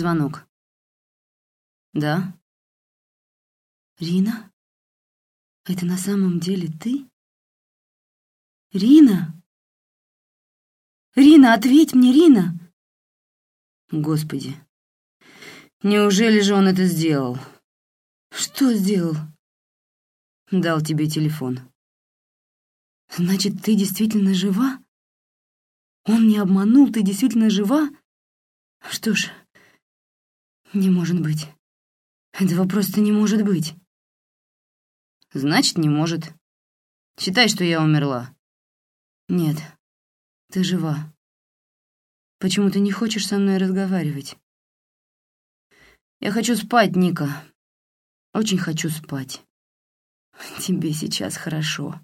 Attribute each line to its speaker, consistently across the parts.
Speaker 1: Звонок. Да?
Speaker 2: Рина? Это на самом деле ты? Рина? Рина, ответь мне, Рина!
Speaker 1: Господи, неужели же он это сделал?
Speaker 2: Что сделал?
Speaker 1: Дал тебе телефон.
Speaker 2: Значит, ты действительно жива? Он не обманул, ты действительно жива? Что ж, не может быть. Этого просто не может быть.
Speaker 1: Значит, не может. Считай, что я умерла.
Speaker 2: Нет, ты жива. Почему ты не хочешь со мной разговаривать?
Speaker 1: Я хочу спать, Ника. Очень хочу спать.
Speaker 2: Тебе сейчас хорошо.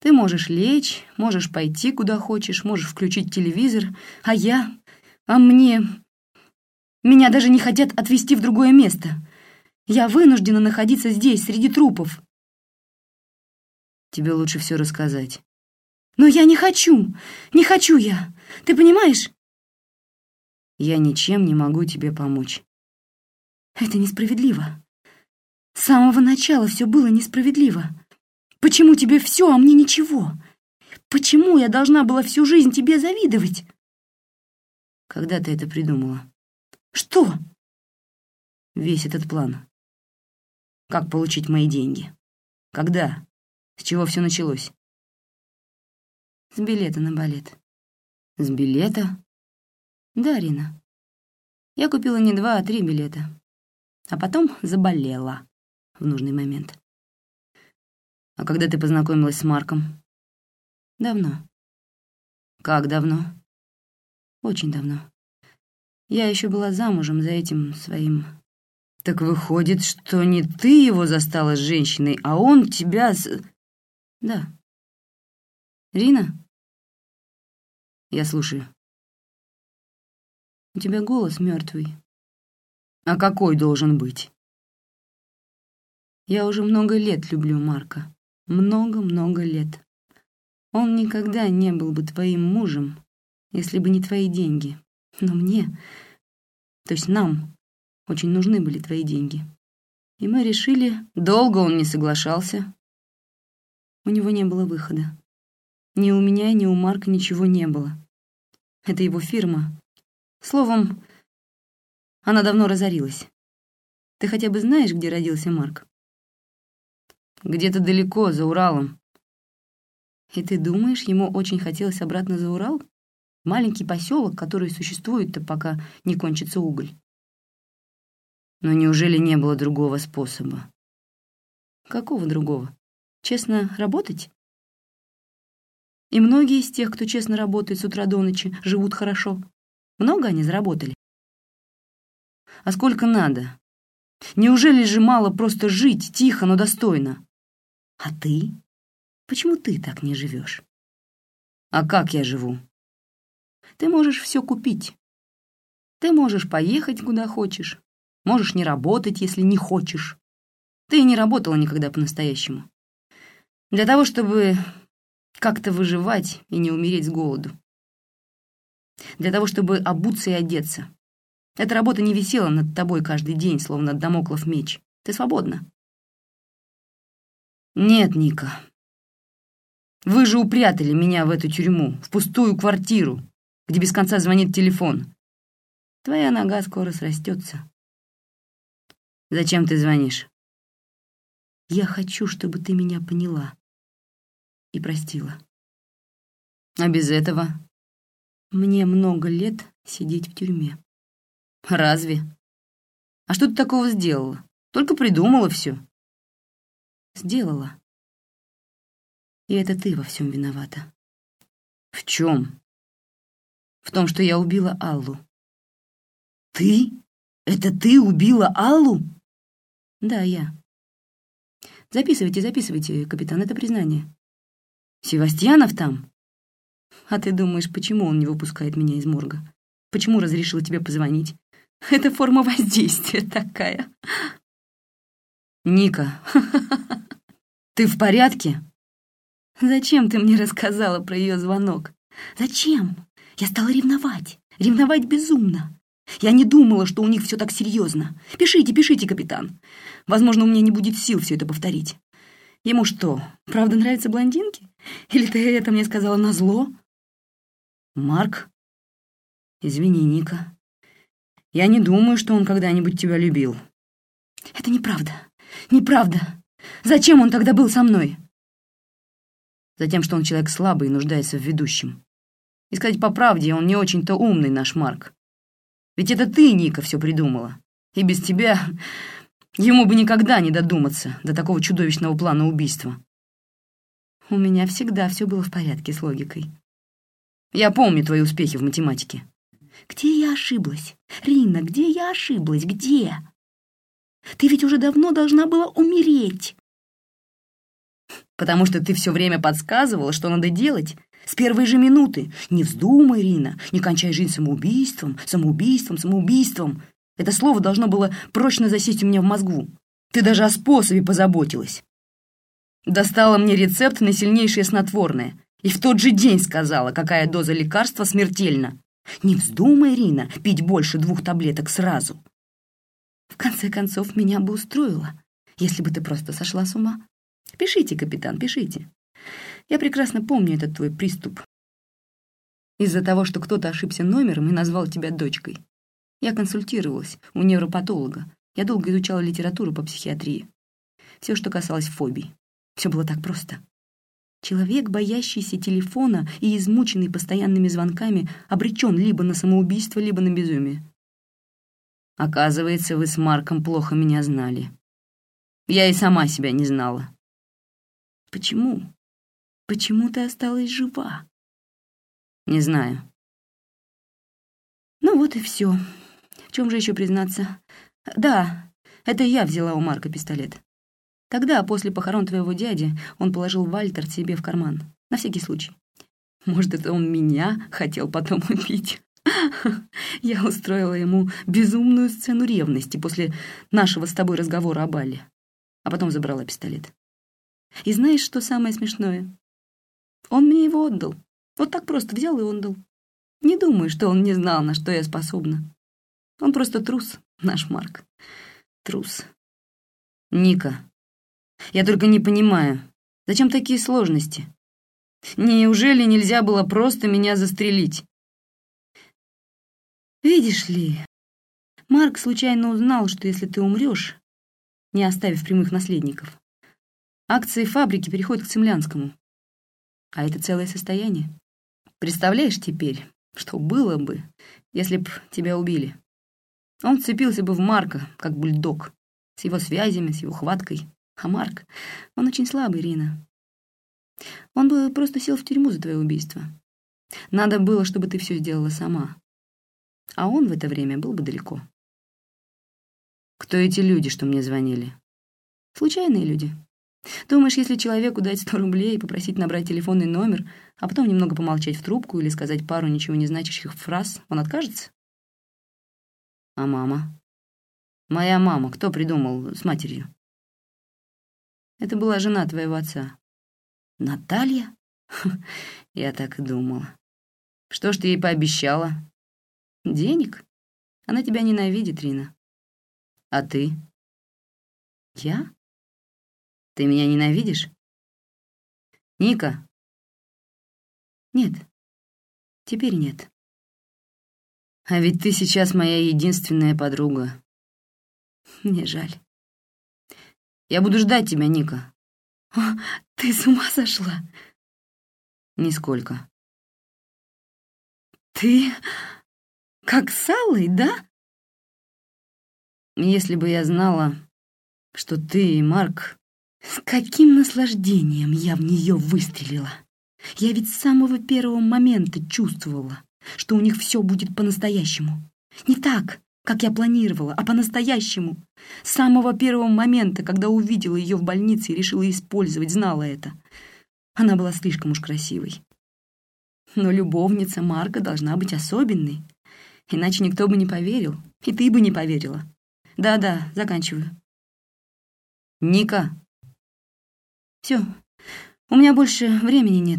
Speaker 2: Ты можешь лечь, можешь пойти куда хочешь, можешь включить телевизор, а я... А мне... Меня даже не хотят отвезти в другое место. Я вынуждена находиться здесь, среди трупов.
Speaker 1: Тебе лучше все рассказать.
Speaker 2: Но я не хочу, не хочу я. Ты понимаешь?
Speaker 1: Я ничем не могу тебе помочь.
Speaker 2: Это несправедливо. С самого начала все было несправедливо. Почему тебе все, а мне ничего? Почему я должна была всю жизнь тебе завидовать?
Speaker 1: Когда ты это придумала?
Speaker 2: Что?
Speaker 1: Весь этот план. Как получить мои деньги? Когда? С чего все началось?
Speaker 2: С билета на балет.
Speaker 1: С билета?
Speaker 2: Да, Рина. Я купила не два, а три билета. А потом заболела в нужный момент.
Speaker 1: А когда ты познакомилась с Марком?
Speaker 2: Давно.
Speaker 1: Как давно?
Speaker 2: Очень давно. Я еще была замужем за этим своим...
Speaker 1: Так выходит, что не ты его застала с женщиной, а он тебя с...
Speaker 2: Да. Рина?
Speaker 1: Я слушаю.
Speaker 2: У тебя голос мертвый.
Speaker 1: А какой должен быть?
Speaker 2: Я уже много лет люблю Марка много-много лет. Он никогда не был бы твоим мужем, если бы не твои деньги. Но мне, то есть нам, очень нужны были твои деньги. И мы решили...
Speaker 1: Долго он не соглашался.
Speaker 2: У него не было выхода. Ни у меня, ни у Марка ничего не было. Это его фирма. Словом, она давно разорилась. Ты хотя бы знаешь, где родился Марк?
Speaker 1: Где-то далеко, за Уралом.
Speaker 2: И ты думаешь, ему очень хотелось обратно за Урал? Маленький поселок, который существует-то, пока не кончится уголь.
Speaker 1: Но неужели не было другого способа?
Speaker 2: Какого другого? Честно работать? И многие из тех, кто честно работает с утра до ночи, живут хорошо. Много они заработали?
Speaker 1: А сколько надо? Неужели же мало просто жить тихо, но достойно?
Speaker 2: А ты? Почему ты так не живешь?
Speaker 1: А как я живу?
Speaker 2: Ты можешь все купить. Ты можешь поехать куда хочешь. Можешь не работать, если не хочешь. Ты не работала никогда по-настоящему. Для того, чтобы как-то выживать и не умереть с голоду. Для того, чтобы обуться и одеться. Эта работа не висела над тобой каждый день, словно домоклов меч. Ты свободна.
Speaker 1: «Нет, Ника. Вы же упрятали меня в эту тюрьму, в пустую квартиру, где без конца звонит телефон.
Speaker 2: Твоя нога скоро срастется.
Speaker 1: Зачем ты звонишь?
Speaker 2: Я хочу, чтобы ты меня поняла и простила.
Speaker 1: А без этого?
Speaker 2: Мне много лет сидеть в тюрьме.
Speaker 1: Разве? А что ты такого сделала? Только придумала все.
Speaker 2: Сделала. И это ты во всем виновата.
Speaker 1: В чем?
Speaker 2: В том, что я убила Аллу.
Speaker 1: Ты? Это ты убила Аллу?
Speaker 2: Да, я. Записывайте, записывайте, капитан, это признание.
Speaker 1: Севастьянов там?
Speaker 2: А ты думаешь, почему он не выпускает меня из морга? Почему разрешил тебе позвонить? Это форма воздействия такая.
Speaker 1: Ника, ты в порядке?
Speaker 2: Зачем ты мне рассказала про ее звонок? Зачем? Я стала ревновать. Ревновать безумно. Я не думала, что у них все так серьезно. Пишите, пишите, капитан. Возможно, у меня не будет сил все это повторить. Ему что, правда нравятся блондинки? Или ты это мне сказала назло?
Speaker 1: Марк? Извини, Ника. Я не думаю, что он когда-нибудь тебя любил.
Speaker 2: Это неправда. Неправда. Зачем он тогда был со мной?
Speaker 1: Затем, что он человек слабый и нуждается в ведущем. И сказать по правде, он не очень-то умный, наш Марк. Ведь это ты, Ника, все придумала. И без тебя ему бы никогда не додуматься до такого чудовищного плана убийства.
Speaker 2: У меня всегда все было в порядке с логикой.
Speaker 1: Я помню твои успехи в математике.
Speaker 2: Где я ошиблась? Рина, где я ошиблась? Где? Ты ведь уже давно должна была умереть.
Speaker 1: Потому что ты все время подсказывала, что надо делать, с первой же минуты. Не вздумай, Ирина, не кончай жизнь самоубийством, самоубийством, самоубийством. Это слово должно было прочно засесть у меня в мозгу. Ты даже о способе позаботилась. Достала мне рецепт на сильнейшее снотворное. И в тот же день сказала, какая доза лекарства смертельна. Не вздумай, Ирина, пить больше двух таблеток сразу.
Speaker 2: В конце концов, меня бы устроило, если бы ты просто сошла с ума. Пишите, капитан, пишите. Я прекрасно помню этот твой приступ. Из-за того, что кто-то ошибся номером и назвал тебя дочкой. Я консультировалась у невропатолога. Я долго изучала литературу по психиатрии. Все, что касалось фобий. Все было так просто. Человек, боящийся телефона и измученный постоянными звонками, обречен либо на самоубийство, либо на безумие.
Speaker 1: Оказывается, вы с Марком плохо меня знали. Я и сама себя не знала.
Speaker 2: Почему? Почему ты осталась жива?
Speaker 1: Не знаю.
Speaker 2: Ну вот и все. В чем же еще признаться? Да, это я взяла у Марка пистолет. Тогда, после похорон твоего дяди, он положил Вальтер себе в карман. На всякий случай. Может, это он меня хотел потом убить. Я устроила ему безумную сцену ревности после нашего с тобой разговора о Балле. А потом забрала пистолет. И знаешь, что самое смешное? Он мне его отдал. Вот так просто взял и отдал. Не думаю, что он не знал, на что я способна. Он просто трус, наш Марк. Трус.
Speaker 1: Ника, я только не понимаю, зачем такие сложности? Неужели нельзя было просто меня застрелить?
Speaker 2: Видишь ли, Марк случайно узнал, что если ты умрешь, не оставив прямых наследников, акции фабрики переходят к Цемлянскому. А это целое состояние. Представляешь теперь, что было бы, если б тебя убили? Он вцепился бы в Марка, как бульдог, с его связями, с его хваткой. А Марк, он очень слабый, Рина. Он бы просто сел в тюрьму за твое убийство. Надо было, чтобы ты все сделала сама. А он в это время был бы далеко.
Speaker 1: Кто эти люди, что мне звонили?
Speaker 2: Случайные люди. Думаешь, если человеку дать сто рублей и попросить набрать телефонный номер, а потом немного помолчать в трубку или сказать пару ничего не значащих фраз, он откажется?
Speaker 1: А мама? Моя мама, кто придумал с матерью?
Speaker 2: Это была жена твоего отца.
Speaker 1: Наталья? Я так и думала. Что ж ты ей пообещала?
Speaker 2: Денег? Она тебя ненавидит, Рина.
Speaker 1: А ты?
Speaker 2: Я?
Speaker 1: Ты меня ненавидишь? Ника?
Speaker 2: Нет. Теперь нет.
Speaker 1: А ведь ты сейчас моя единственная подруга.
Speaker 2: Мне жаль.
Speaker 1: Я буду ждать тебя, Ника.
Speaker 2: О, ты с ума сошла?
Speaker 1: Нисколько.
Speaker 2: Ты как с Аллой, да?
Speaker 1: Если бы я знала, что ты и Марк
Speaker 2: с каким наслаждением я в нее выстрелила! Я ведь с самого первого момента чувствовала, что у них все будет по-настоящему. Не так, как я планировала, а по-настоящему. С самого первого момента, когда увидела ее в больнице и решила использовать, знала это. Она была слишком уж красивой. Но любовница Марка должна быть особенной. Иначе никто бы не поверил, и ты бы не поверила. Да-да, заканчиваю.
Speaker 1: Ника,
Speaker 2: все, у меня больше времени нет.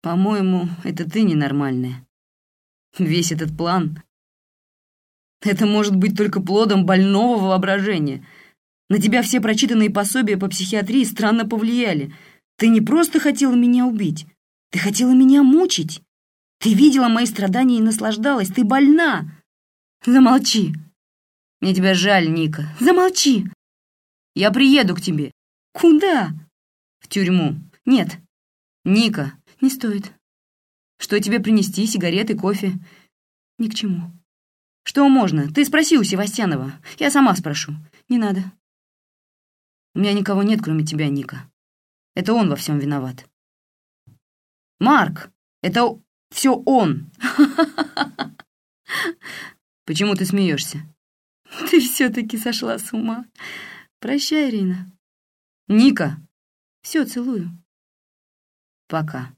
Speaker 1: По-моему, это ты ненормальная. Весь этот план — это может быть только плодом больного воображения. На тебя все прочитанные пособия по психиатрии странно повлияли. Ты не просто хотела меня убить, ты хотела меня мучить. Ты видела мои страдания и наслаждалась. Ты больна. Замолчи. Мне тебя жаль, Ника. Замолчи. Я приеду к тебе. Куда? В тюрьму. Нет. Ника, не стоит. Что тебе принести? Сигареты, кофе? Ни к чему. Что можно? Ты спроси у Севастьянова. Я сама спрошу. Не надо. У меня никого нет, кроме тебя, Ника. Это он во всем виноват. Марк, это все он. Почему ты смеешься? Ты все-таки сошла с ума. Прощай, Ирина. Ника. Все, целую. Пока.